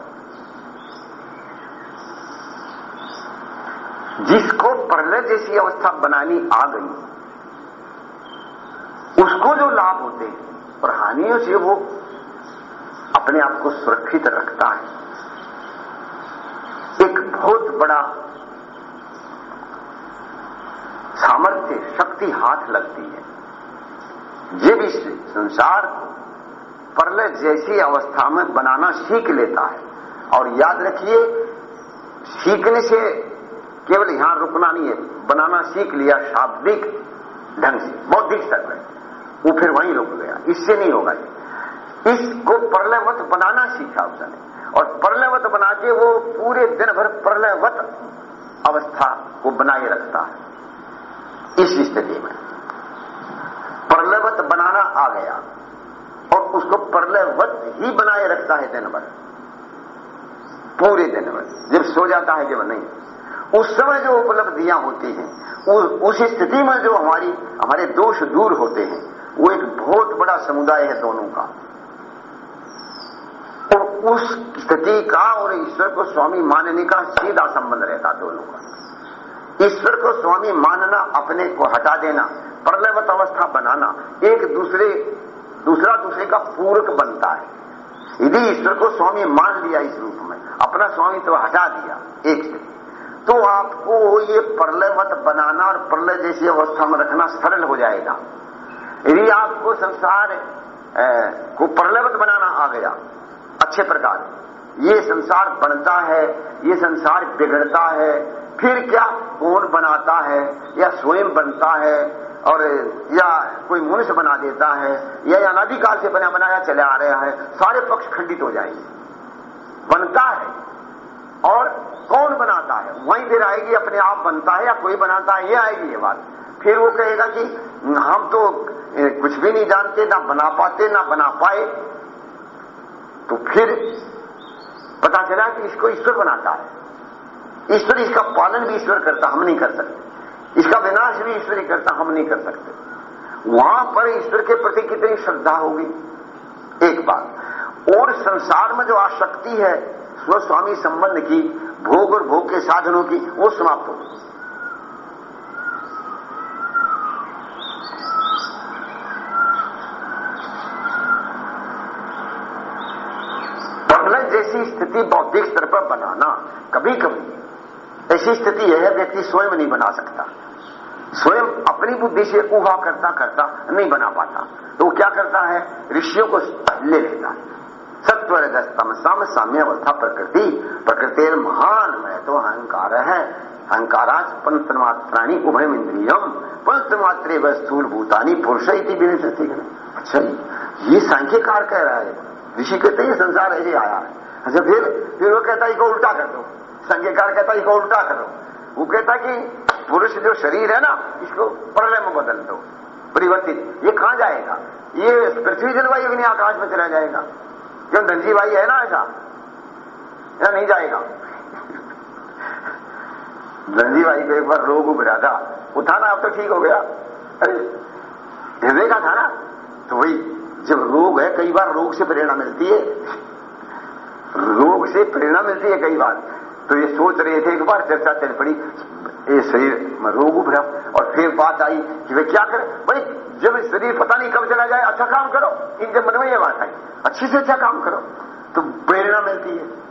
जिसको प्रलय जैसी अवस्था बनानी आ गई, उसको जो लाभ होते हैं और हानियों से वो अपने आप को सुरक्षित रखता है बहुत बड़ा सामर्थ्य, शक्ति हाथ लगती है। जब इस संसार को परलय जैसी अवस्था में बनाना सीख लेता है। और याद रखिए, सीखने से केवल यहाँ रुकना नहीं है, बनाना सीख लिया शाब्दिक ढंग से, बौद्धिक स्तर में वो फिर वहीं रुक गया। इससे नहीं होगा। इसको प्रलयवत बनाना सीखा उसने। और प्रलयवत बना के वो पूरे दिन भर प्रलयवत अवस्था को बनाए रखता है। इस स्थिति में प्रलयवत बनाना आ गया और उसको प्रलयवत ही बनाए रखता है दिन भर पूरे दिन भर जब सो जाता है, जब नहीं। उस समय जो उपलब्धियाँ होती हैं उस स्थिति में जो हमारी, हमारे दोष दूर होते हैं, वो एक बहुत बड़ा समुदाय है दोनों का। उस स्थिति का और ईश्वर को स्वामी मानने का सीधा संबंध रहता दोनों का। ईश्वर को स्वामी मानना, अपने को हटा देना, प्रलयवत अवस्था बनाना, एक दूसरे, दूसरा दूसरे का पूरक बनता है। यदि ईश्वर को स्वामी मान लिया इस रूप में, अपना स्वामी तो हटा दिया, एक से। तो आपको ये प्रलयवत बनाना और प्रलय जैसी अवस्था में रखना सरल हो जाएगा। यदि आपको संसार को प्रलवत बनाना आ गया अच्छे प्रकार। ये संसार बनता है, ये संसार बिगड़ता है, फिर क्या कौन बनाता है, या स्वयं बनता है, और या कोई मनुष्य बना देता है, या अनादिकाल से बना बनाया चले आ रहा है, सारे पक्ष खंडित हो जाएँगे। बनता है, और कौन बनाता है? वहीं फिर आएगी, अपने आप बनता है या कोई बनाता है, ये आएगी ये बात। फिर वो कहेगा कि हम तो कुछ भी नहीं जानते, ना बना पाते, ना बना पाए। तो फिर पता चला कि इसको ईश्वर बनाता है। ईश्वर इसका पालन भी ईश्वर करता, हम नहीं कर सकते। इसका विनाश भी ईश्वर ही करता, हम नहीं कर सकते। वहाँ पर ईश्वर के प्रति कितनी श्रद्धा होगी? एक बात। और संसार में जो आसक्ति है, स्वस्वामी संबंध की, भोग और भोग के साधनों की, वो समाप्त होगी जैसी स्थिति बौद्धिक स्तर पर बनाना कभी कभी ऐसी स्थिति यह है, व्यक्ति स्वयं नहीं बना सकता। स्वयं अपनी बुद्धि से ऊहा करता करता नहीं बना पाता। तो क्या करता है? ऋषियों को ले लेता है। सत्व रजस्तम सम साम्य अवस्था प्रकृति प्रकृति महान है तो अहंकार है। अहंकाराज पंचमात्राणी उभय इंद्रियम पंचमात्रे वस्तूल भूतानी, पुरुष अच्छा ये सांख्यकार कह रहा है। ऋषि कहते ही संसार ऐसे आया है। अच्छा फिर फिर वो कहता है इसको उल्टा कर दो। संज्ञकार कहता है इसको उल्टा करो वो कहता कि पुरुष जो शरीर है ना, इसको प्रलय में बदल दो, परिवर्तित। ये कहाँ जाएगा? ये पृथ्वी जलवायु भी नहीं आकाश में चला जाएगा। क्यों, धनजी भाई है ना ऐसा? या नहीं जाएगा। धनजी भाई को एक बार रोग उभरा था। उठाना अब तो ठीक हो गया। अरे, हृदय का था ना? तो वही, जब रोग है, कई बार रोग से प्रेरणा मिलती है। रोग से प्रेरणा मिलती है कई बार। तो ये सोच रहे थे, एक बार चर्चा चल पड़ी, ये शरीर रोग उभरा और फिर बात आई कि वे क्या करें? भाई, जब शरीर पता नहीं कब चला जाए अच्छा काम करो। इनके मन में ये बात आई, अच्छी से अच्छा काम करो। तो प्रेरणा मिलती है।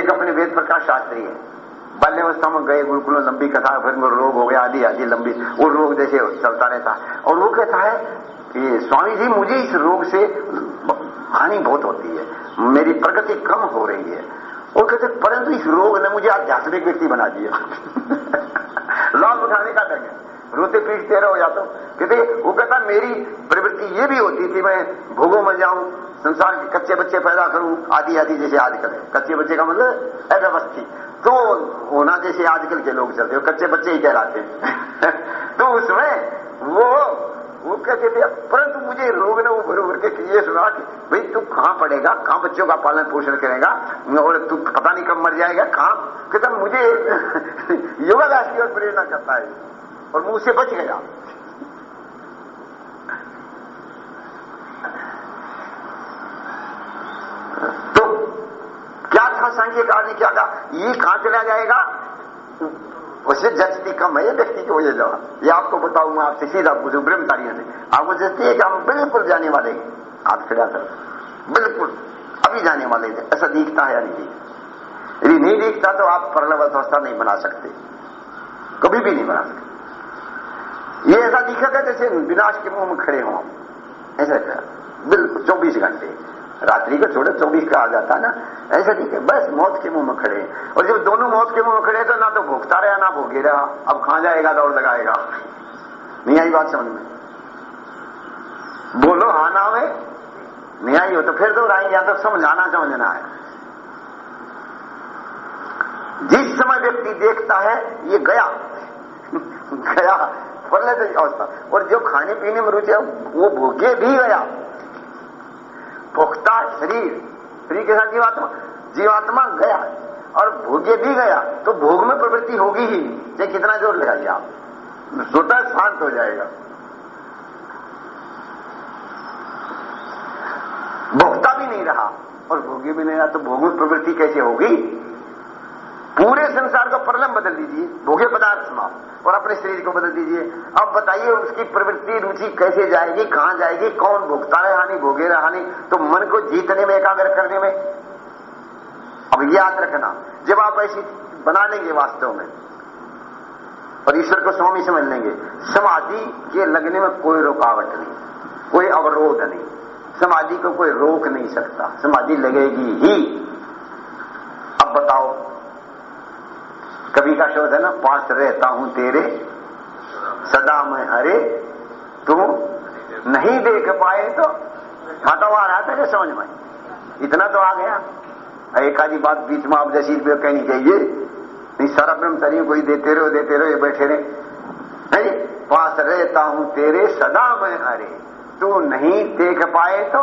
एक अपने वेद प्रकाश शास्त्री है। बाल्यावस्था में गए, गुरुकुल लंबी कथा, फिर रोग हो गया आदि आदि लंबी। वो रोग जैसे चलता रहता और वो कहता है कि, स्वामी जी, मुझे इस रोग से हानि बहुत होती है। मेरी प्रगति कम हो रही है। और कहते, परंतु इस रोग ने मुझे आध्यात्मिक व्यक्ति बना दिया। लाभ उठाने का ढंग है। रोते पीटते रहो या तो कहते, वो कहता, मेरी प्रवृत्ति ये भी होती थी मैं भोगों में जाऊँ, संसार के कच्चे बच्चे पैदा करूँ आदि आदि जैसे आजकल कच्चे बच्चे का मतलब अव्यवस्थित तो होना जैसे आजकल के लोग चलते हो कच्चे बच्चे ही कहलाते तो उसमें वो वो कहते थे परंतु मुझे लोग ने वो भर के ये सुना कि, भाई, तू कहाँ पड़ेगा? कहाँ बच्चों का पालन पोषण करेगा? और तू पता नहीं कब मर जाएगा? कहाँ? कहता, मुझे योगाभ्यास की ओर प्रेरणा करता है। और मुँह से बच गया। तो क्या था सांख्यकार ने क्या कहा ये कहाँ चला जाएगा? उससे जचती कम है ये व्यक्ति को वजह जवाब ये आपको बताऊँगा आपसे सीधा पूछू ब्रह्मचारियों से। आपको जचती है कि हम बिल्कुल जाने वाले हाथ खड़ा कर। बिल्कुल, अभी जाने वाले थे ऐसा दिखता है या नहीं दिखता? यदि नहीं दिखता तो आप परलव अवस्था नहीं बना सकते। कभी भी नहीं बना सकते। ये ऐसा दिखेगा जैसे विनाश के मुँह में खड़े हों। ऐसा बिल्कुल, चौबीस घंटे। रात्रि को छोड़े, चौबीस का आ जाता है ना। ऐसा नहीं है, बस मौत के मुँह में खड़े और जब दोनों मौत के मुँह में खड़े तो ना तो भुगता रहा, ना भोगे रहा। अब कहाँ जाएगा, दौड़ लगाएगा? नहीं आई बात समझ में? बोलो, हा ना में नहीं आई हो तो फिर तो राई या तो समझाना, समझना है। जिस समय व्यक्ति देखता है, ये गया। गया। फल अवस्था और जो खाने पीने में रुचि वो भोगे भी गया। भोगता शरीर। शरीर के साथ जीवात्मा जीवात्मा गया और भोग्य भी गया तो भोग में प्रवृत्ति होगी ही चाहे कितना ज़ोर लगाइए आप। स्वतः शांत हो जाएगा। भोगता भी नहीं रहा और भोग्य भी नहीं रहा तो भोग में प्रवृत्ति कैसे होगी? पूरे संसार को प्रलम बदल दीजिए, भोगे पदार्थ समाप्त। और अपने शरीर को बदल दीजिए। अब बताइए, उसकी प्रवृत्ति, रुचि कैसे जाएगी, कहाँ जाएगी, कौन भोगता है, हानि, भोगे हानि तो मन को जीतने में, एकाग्र करने में। अब याद रखना, जब आप ऐसी बना लेंगे वास्तव में, और ईश्वर को स्वामी समझ लेंगे, समाधि के लगने में कोई रुकावट नहीं, कोई अवरोध नहीं। समाधि को कोई रोक नहीं सकता, समाधि लगेगी ही। अब बताओ कभी का शोध है ना, पास रहता हूँ तेरे, सदा मैं अरे तू नहीं देख पाए तो हाँ तो आ रहा था समझ में। इतना तो आ गया। एक आधी बात बीच में आप जैसी कहनी चाहिए। नहीं, सारा ब्रह्मचारी कोई देते रहो देते रहो, ये बैठे रहे। नहीं, पास रहता हूँ तेरे, सदा मैं अरे तू नहीं देख पाए तो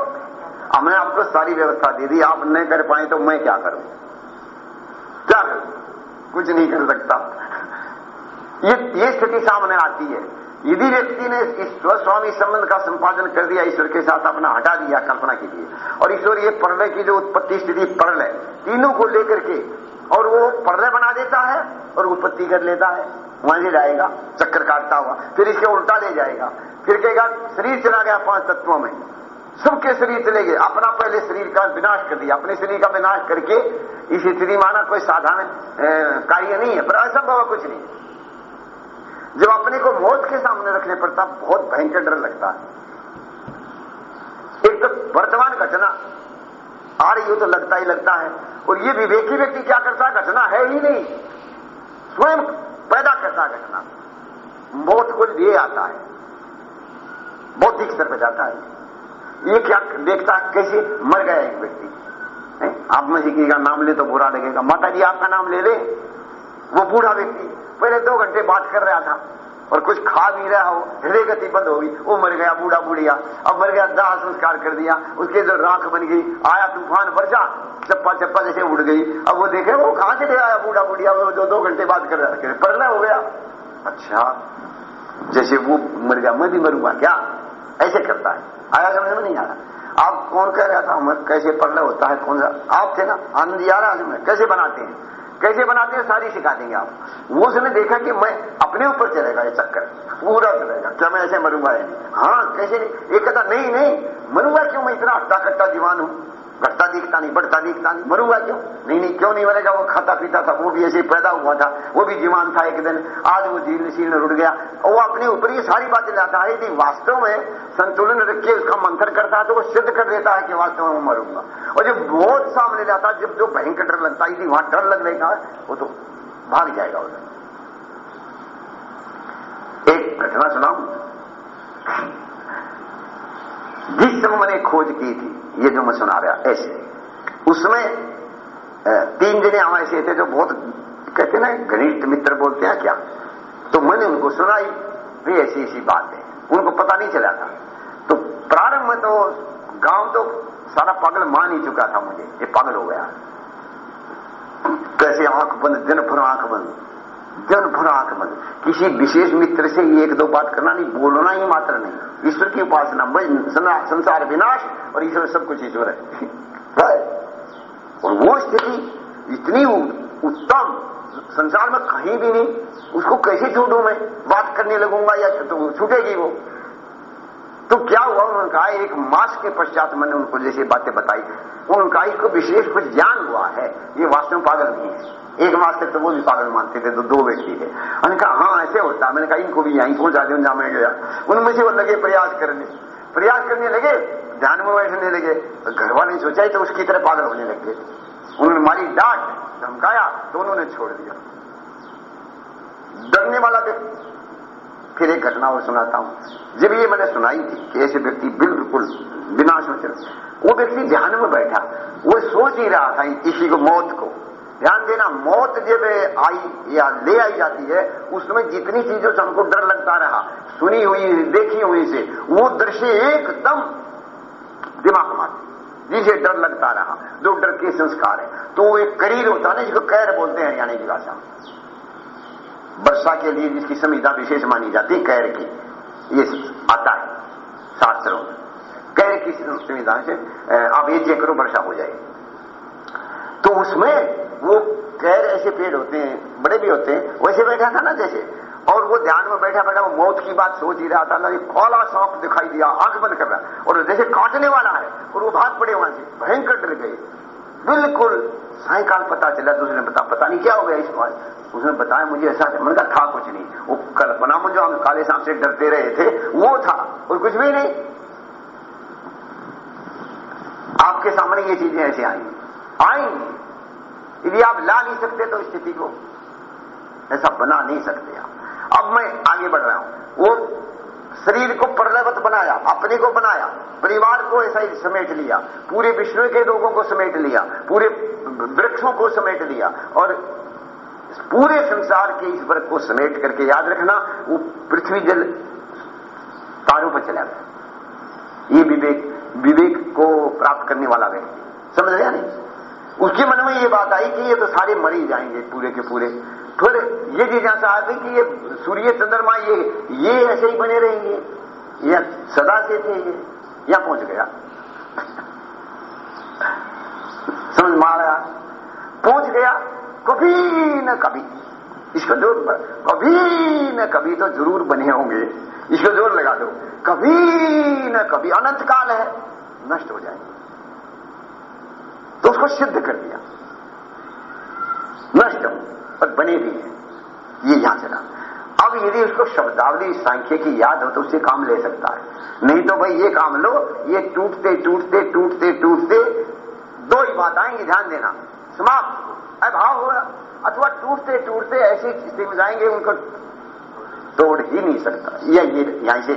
हमने आपको सारी व्यवस्था दे दी। आप नहीं कर पाए तो मैं क्या करूँ? कुछ नहीं कर सकता। ये ये स्थिति सामने आती है। यदि व्यक्ति ने इस स्वस्वामी संबंध का संपादन कर दिया, ईश्वर के साथ अपना हटा दिया, कल्पना के लिए और ईश्वर, ये प्रलय की जो उत्पत्ति स्थिति प्रलय तीनों को लेकर के, और वो प्रलय बना देता है, और उत्पत्ति कर लेता है। वहाँ से जाएगा, चक्कर काटता हुआ, फिर इसके उल्टा ले जाएगा। फिर कहेगा, शरीर चला गया पाँच तत्वों में। सबके शरीर चले गए। अपना पहले शरीर का विनाश कर दिया। अपने शरीर का विनाश करके इस स्थिति माना कोई साधारण कार्य नहीं है। पर असंभव कुछ नहीं। जब अपने को मौत के सामने रखने पर तब बहुत भयंकर डर लगता है। एक तो वर्तमान घटना आ रही हो तो लगता ही लगता है। और ये विवेकी व्यक्ति क्या करता है? घटना है ही नहीं। स्वयं पैदा करता घटना। मौत को लिए आता है। बौद्धिक स्तर पर जाता है। ये क्या देखता कैसे मर गया एक व्यक्ति? आप में किसी का नाम ले तो बुरा लगेगा। माता जी आपका नाम ले ले। वो बूढ़ा व्यक्ति। पहले दो घंटे बात कर रहा था और कुछ खा भी रहा हो, हृदय गति बंद होगी वो मर गया, बूढ़ा बूढ़िया। अब मर गया, दाह संस्कार कर दिया। उसके जो राख बन गई। आया तूफ़ान बरसा चप्पा चप्पा जैसे उड़ गई। अब वो देखे, वो कहाँ से ले आया बूढ़ा बूढ़िया? वो जो दो घंटे बात कर रहा था पढ़ना हो गया। अच्छा जैसे वो मर गया, मैं भी मरूँगा क्या? ऐसे करता है। आया समझ में नहीं आया। आप कौन कह रहा था हमें कैसे पढ़ना होता है, कौन सा? आप थे ना आनंद आ रहा है। कैसे बनाते हैं? कैसे बनाते हैं, सारी सिखा देंगे आप। वो उसने देखा कि मैं अपने ऊपर चलेगा ये चक्कर। पूरा चलेगा। क्या मैं ऐसे मरूँगा या नहीं? हाँ कैसे नहीं? एक कहता, नहीं नहीं, मरूँगा क्यों? मैं इतना हट्टा कट्टा दीवान हूँ। घटता दिखता नहीं, बढ़ता दिखता नहीं। मरूँगा क्यों? नहीं नहीं, क्यों नहीं मरेगा? वो खाता पीता था, वो भी ऐसे पैदा हुआ था, वो भी जीवान था एक दिन। आज वो जीर्ण शीर्ण रुट गया। वो अपने ऊपर ये सारी बातें लाता है यदि वास्तव में संतुलन रख के उसका मंथन करता है तो वो सिद्ध कर देता है कि वास्तव में मरूँगा। और जब बहुत सामने जाता जब जो भयंकर डर लगता है यदि वहाँ डर लगने का वो तो भाग जाएगा उधर। एक घटना सुनाऊ? समय मैंने खोज की थी, ये जो मैं सुना रहा, ऐसे। उसमें तीन जने हम ऐसे थे जो बहुत, कहते ना, घनिष्ठ मित्र बोलते हैं क्या? तो मैंने उनको सुनाई भी ऐसी ऐसी बात। है उनको पता नहीं चला था। तो प्रारंभ में तो गाँव तो सारा पागल मान ही चुका था मुझे, ये पागल हो गया। कैसे आँख बंद, दिन भर आँख बंद। दिन भर आँख किसी विशेष मित्र से एक दो बात करना नहीं, बोलना ही मात्र नहीं। ईश्वर की उपासना संसार विनाश और ईश्वर सब कुछ ईश्वर है। और वो स्थिति इतनी उत्तम, संसार में कहीं भी नहीं, उसको कैसे छूटू मैं? बात करने लगूँगा या तो छूटेगी वो? तो क्या हुआ? उन्होंने कहा, एक मास के पश्चात मैंने उनको जैसे बातें बताई। उनका इसको विशेष कुछ ज्ञान हुआ है। ये वास्तव में पागल नहीं है। एक मास तक तो वो भी पागल मानते थे तो दो व्यक्ति थे। मैंने कहा हाँ ऐसे होता। मैंने कहा, इनको भी यहीं पहुँचा दे जहाँ मैं गया। उनमें से वो लगे, प्रयास करने। प्रयास करने लगे, ध्यान में बैठने लगे। तो घर वाले सोचा तो उसकी तरह पागल होने लगे उन्होंने मारी डांट, धमकाया तो उन्होंने छोड़ दिया। डरने वाला व्यक्ति। फिर एक घटना और सुनाता हूँ। जब ये मैंने सुनाई थी कि ऐसे व्यक्ति बिल्कुल में चल। वो व्यक्ति ध्यान में बैठा। वो सोच ही रहा था किसी को, मौत को। ध्यान देना, मौत जब आई या ले आई जाती है उसमें जितनी चीज़ों से हमको डर लगता रहा, सुनी हुई, देखी हुई से, वो दृश्य एकदम दिमाग में जिसे डर लगता रहा, जो डर के संस्कार है। तो वो एक करीर होता है ना, जिसको कैर बोलते हैं हरियाणा की भाषा वर्षा के लिए जिसकी संहिता विशेष मानी जाती है कैर की। ये आता है, शास्त्रों में। कैर की संविधा से आप ये जे करो, वर्षा हो जाए तो उसमें वो कैर ऐसे पेड़ होते हैं, बड़े भी होते हैं, वैसे बैठा था ना जैसे। और वो ध्यान में बैठा बैठा वो मौत की बात सोच ही रहा था ना कौला सांप दिखाई दिया, आँख बंद कर रहा और जैसे काटने वाला है, और वो भाग पड़े वहाँ से, भयंकर डर गए। बिल्कुल सायकाल पता चला तो उसने बता पता नहीं क्या हो गया इसको उसने बताया, मुझे ऐसा मैंने कहा था कुछ नहीं। वो कल्पना में जो हम काले सांप से डरते रहे थे। वो था, और कुछ भी नहीं। आपके सामने ये चीज़ें ऐसे आएँगी आएँगी यदि आप ला नहीं सकते तो स्थिति को ऐसा बना नहीं सकते आप। अब मैं आगे बढ़ रहा हूँ। वो शरीर को प्रलयवत बनाया, अपने को बनाया, परिवार को ऐसा ही समेट लिया, पूरे विश्व के लोगों को समेट लिया, पूरे वृक्षों को समेट लिया, और पूरे संसार के इस वर्ग को समेट करके याद रखना, वो पृथ्वी जल तारों पर चला गया। ये विवेक विवेक को प्राप्त करने वाला व्यक्ति। समझ गया नहीं? उसके मन में ये बात आई कि ये तो सारे मर ही जाएँगे पूरे के पूरे। फिर ये जिज्ञासा आ गई कि ये सूर्य चंद्रमा ये ये ऐसे ही बने रहेंगे। या सदा से थे ये, या पहुँच गया। समझ में आ रहा? पहुँच गया, कभी न कभी। इसको ज़ोर कभी न कभी तो ज़रूर बने होंगे। इसको ज़ोर लगा दो। कभी न कभी, अनंत काल है, नष्ट हो जाएँगे। तो उसको सिद्ध कर दिया। नष्ट और बने भी हैं। ये यहाँ चला अब यदि उसको शब्दावली सांख्य की याद हो तो उससे काम ले सकता है। नहीं तो भाई ये काम लो, ये टूटते टूटते टूटते टूटते, दो ही बात आएँगी, ध्यान देना। समाप्त अभाव हो, अथवा टूटते टूटते ऐसी स्थिति में जाएँगे, उनको तोड़ ही नहीं सकता। या ये, यहाँ से,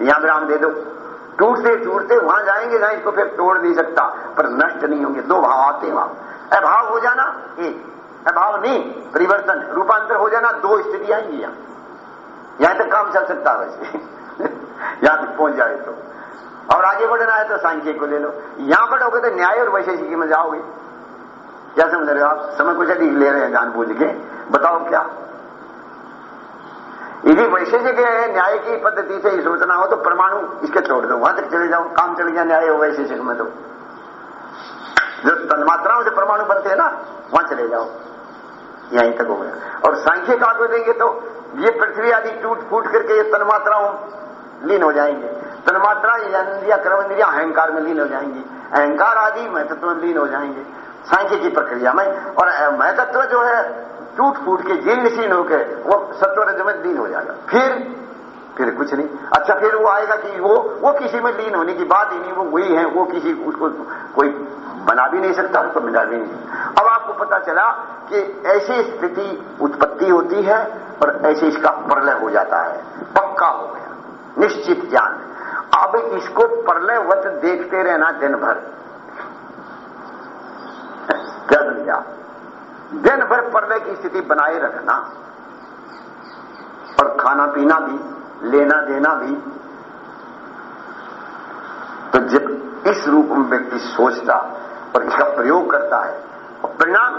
यहाँ विराम दे दो। टूटते टूटते वहाँ जाएँगे, ना इसको फिर तोड़ नहीं सकता। पर नष्ट नहीं होंगे, दो भाव आते वहाँ। अभाव हो जाना, एक। अभाव नहीं, परिवर्तन, रूपांतर हो जाना, दो स्थिति आएँगी यहाँ। यहाँ तक काम चल सकता है वैसे। यहाँ तक पहुँच जाए तो। और आगे बढ़ना है तो सांख्य को ले लो। यहाँ बढ़ोगे तो न्याय और वैशेषिकी में जाओगे। क्या समझ रहे हो आप समय कुछ अधिक ले रहे हैं जान बूझ के। बताओ क्या? यदि वैशेषिक न्याय की पद्धति से सोचना हो तो परमाणु इसके छोड़ दो, वहाँ तक चले जाओ, काम चल गया, न्याय हो वैसे वैशेषिक में तो। जो तन्मात्राओं से परमाणु बनते हैं ना, वहाँ चले जाओ। यहीं तक हो गया। और सांख्य का को देंगे तो ये पृथ्वी आदि टूट फूट करके ये तन्मात्राओं लीन हो जाएँगे। तन्मात्रा इंद्रिया कर्म इंद्रिया अहंकार में लीन हो जाएँगी। अहंकार आदि महत्व में लीन हो जाएँगे। सांख्य की प्रक्रिया में, और महत्व जो है टूट फूट के जीर्ण शीर्ण होकर वो सत्वर में लीन हो जाएगा। फिर फिर कुछ नहीं। अच्छा फिर वो आएगा कि वो वो किसी में लीन होने की बात ही नहीं, वो वही है, वो किसी उसको कोई बना भी नहीं सकता, उसको मिला भी नहीं। अब आपको पता चला कि ऐसी स्थिति उत्पत्ति होती है और ऐसे इसका प्रलय हो जाता है। पक्का हो गया। निश्चित ज्ञान। अब इसको प्रलयवत देखते रहना दिन भर। क्या समझा दिन भर पर्दे की स्थिति बनाए रखना और खाना पीना भी, लेना देना भी। तो जब इस रूप में व्यक्ति सोचता और इसका प्रयोग करता है, और परिणाम,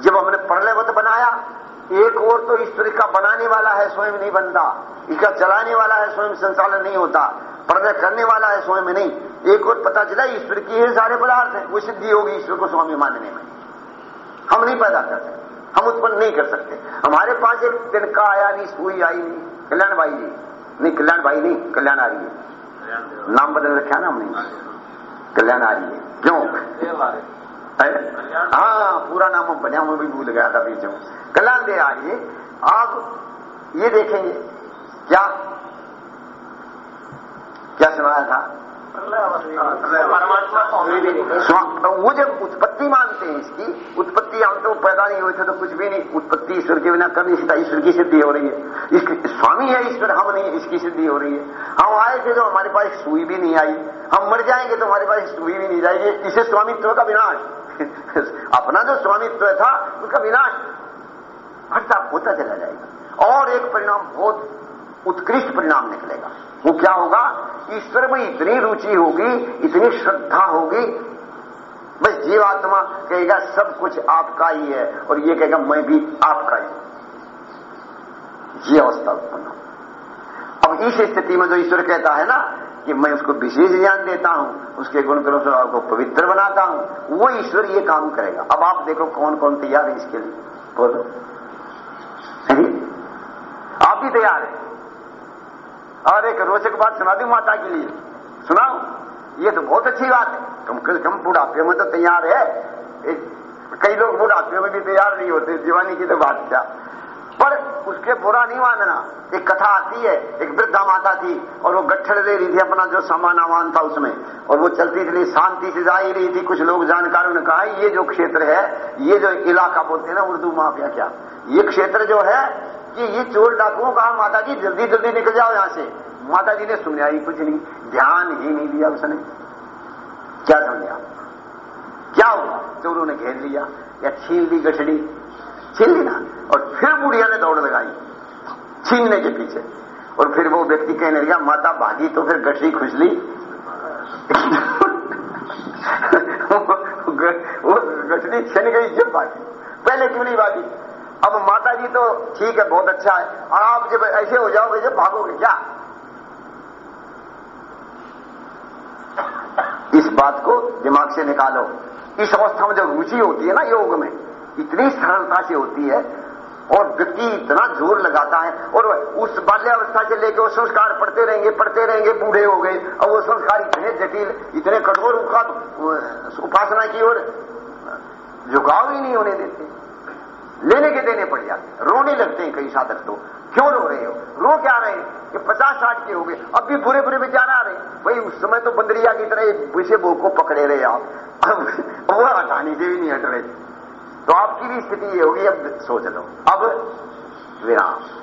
जब हमने प्रलयवत बनाया, एक और तो ईश्वर का बनाने वाला है, स्वयं नहीं बनता। इसका चलाने वाला है, स्वयं संचालन नहीं होता। प्रलय करने वाला है, स्वयं नहीं। एक और पता चला, ईश्वर की ही सारे पदार्थ है। वो सिद्धि होगी ईश्वर को स्वामी मानने में। हम नहीं पैदा कर सकते। हम उत्पन्न नहीं कर सकते। हमारे पास एक तिनका आया नहीं, सुई आई नहीं। कल्याण भाई जी। नहीं, कल्याण भाई नहीं, कल्याण आ रही है। नाम बदल रखा ना हमने? कल्याण आ रही है। क्यों? हाँ? पूरा नाम हम बनिया हमें भी भूल गया था बीच में। कल्याण दे आ रही है। आप ये देखेंगे, क्या क्या सुनाया था? वो जब उत्पत्ति मानते हैं इसकी, उत्पत्ति हम तो पैदा नहीं हुए थे तो कुछ भी नहीं। उत्पत्ति ईश्वर के बिना कर नहीं सकता, ईश्वर की सिद्धि हो रही है। स्वामी है ईश्वर, हम नहीं, इसकी सिद्धि हो रही है। हम आए थे तो हमारे पास सुई भी नहीं आई। हम मर जाएँगे तो हमारे पास सुई भी नहीं जाएगी। इसे स्वामित्व का विनाश। अपना जो स्वामित्व था, उसका विनाश। हटता होता चला जाएगा। और एक परिणाम, बहुत उत्कृष्ट परिणाम निकलेगा। वो क्या होगा? ईश्वर में इतनी रुचि होगी, इतनी श्रद्धा होगी। बस जीवात्मा कहेगा, सब कुछ आपका ही है। और ये कहेगा, मैं भी आपका ही ये अवस्था उत्पन्न अब इस स्थिति में जो ईश्वर कहता है ना, कि मैं उसको विशेष ज्ञान देता हूँ, उसके गुण करो को पवित्र बनाता हूँ, वो ईश्वर ये काम करेगा। अब आप देखो कौन कौन तैयार है इसके लिए। बोलो। आप भी तैयार है? और एक रोचक बात सुना दी माता के लिए। सुनाओ ये तो बहुत अच्छी बात है। कम से कम बुढ़ापे में तो तैयार है। एक, कई लोग बुढ़ापे में भी तैयार नहीं होते दीवानी की तो बात क्या? पर उसके बुरा नहीं मानना। एक कथा आती है एक वृद्धा माता थी और वो गट्ठर दे रही थी अपना जो सामान आमान था उसमें और वो चलती चली शांति से जा ही रही थी। कुछ लोग जानकारों ने कहा ये जो क्षेत्र है ये जो इलाका बोलते हैं ना उर्दू माफिया क्या? ये क्षेत्र जो है कि ये चोर डाकुओं कहा माता जी जल्दी जल्दी निकल जाओ यहाँ से। माता जी ने सुना ही कुछ नहीं, ध्यान ही नहीं दिया उसने। क्या समझा? क्या हुआ? चोरों ने घेर लिया, या छीन ली गठड़ी छीन ली ना, और फिर बुढ़िया ने दौड़ लगाई, छीनने के पीछे। और फिर वो व्यक्ति कहने लगा, माता, भागी तो फिर गठड़ी खुजली वो गठड़ी छिन गई जब भागी। पहले क्यों नहीं भागी? अब माता जी तो ठीक है, बहुत अच्छा है। और आप जब ऐसे हो जाओगे, जब भागोगे क्या? इस बात को दिमाग से निकालो। इस अवस्था में जब रुचि होती है ना योग में, इतनी सरलता से होती है और व्यक्ति इतना ज़ोर लगाता है और उस बाल्यावस्था से लेकर वो संस्कार पढ़ते रहेंगे पढ़ते रहेंगे, बूढ़े हो गए। और वो संस्कार इतने जटिल, इतने कठोर उपासना की ओर झुकाव ही नहीं होने देते। लेने के देने पड़ जाते रोने लगते हैं कई साधक तो। क्यों रो रहे हो? रो क्या रहे हैं? कि पचास साठ के हो गए। अब भी बुरे बुरे विचार आ रहे भाई, उस समय तो बंदरिया की तरह विषय भोग को पकड़े रहे आप। अब वो हटाने से भी नहीं हट रहे। तो आपकी भी स्थिति ये होगी, अब सोच लो। अब विराम।